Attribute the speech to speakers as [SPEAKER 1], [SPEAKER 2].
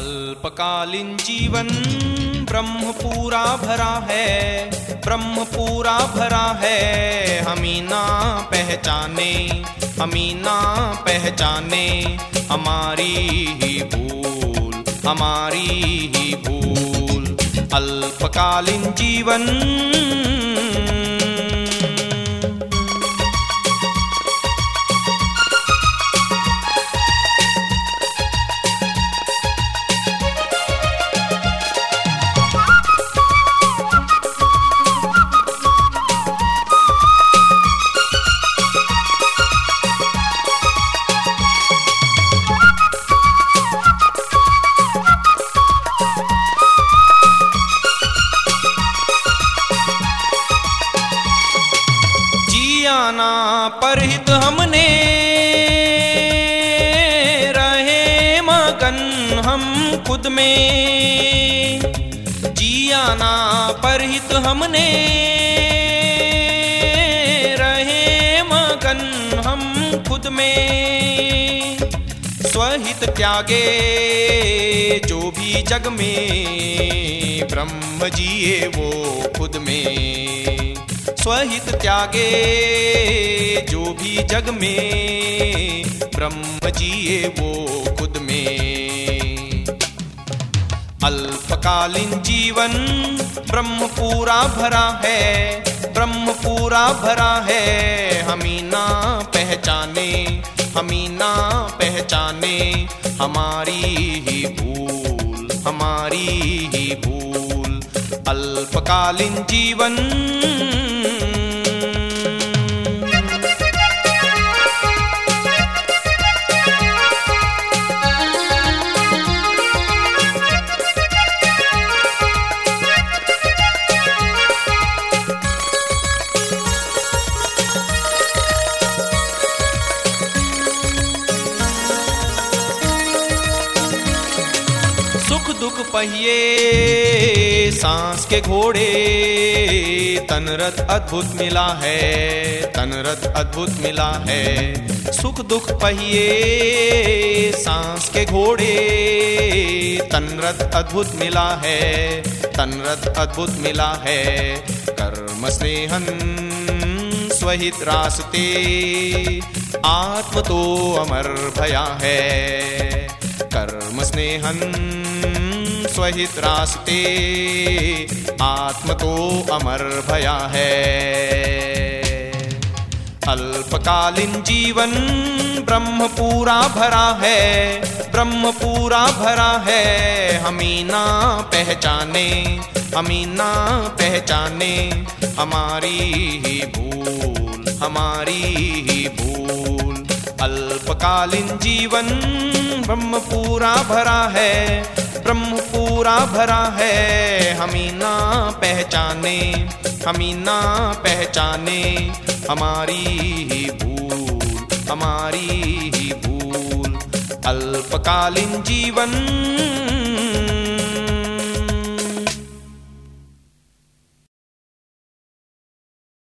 [SPEAKER 1] अल्पकालीन जीवन ब्रह्म पूरा भरा है ब्रह्म पूरा भरा है। हमी ना पहचाने हमी ना पहचाने, हमारी ही भूल, हमारी ही भूल। अल्पकालीन जीवन जियाना परहित हमने। रहे मगन हम खुद में। जियाना परहित हमने। रहे मगन हम खुद में। स्वहित त्यागे जो भी जग में, ब्रह्म जिए वो खुद में। स्वहित त्यागे, जो भी जग में ब्रह्म जिए वो खुद में। अल्पकालीन जीवन ब्रह्म पूरा भरा है, ब्रह्म पूरा भरा है, हमी ना पहचाने, हमी ना पहचाने, हमारी ही भूल, हमारी ही भूल। अल्पकालीन जीवन पहिए, सांस के घोड़े। तनरत अद्भुत मिला है तनरत अद्भुत मिला है। सुख दुख पहिए, सांस के घोड़े। तनरत अद्भुत मिला है तनरत अद्भुत मिला है। कर्म स्नेहन स्वहित रास्ते, आत्म तो अमर भया है। कर्म स्नेहन स्वहित रास्ते, आत्म तो अमर भया है। अल्पकालीन जीवन ब्रह्म पूरा भरा है, ब्रह्म पूरा भरा है। हमी ना पहचाने हमी ना पहचाने, हमारी ही भूल, हमारी ही भूल। अल्पकालीन जीवन ब्रह्म पूरा भरा है पूरा भरा है। हमी ना पहचाने, हमी ना पहचाने। हमारी ही भूल, हमारी ही भूल। अल्पकालीन जीवन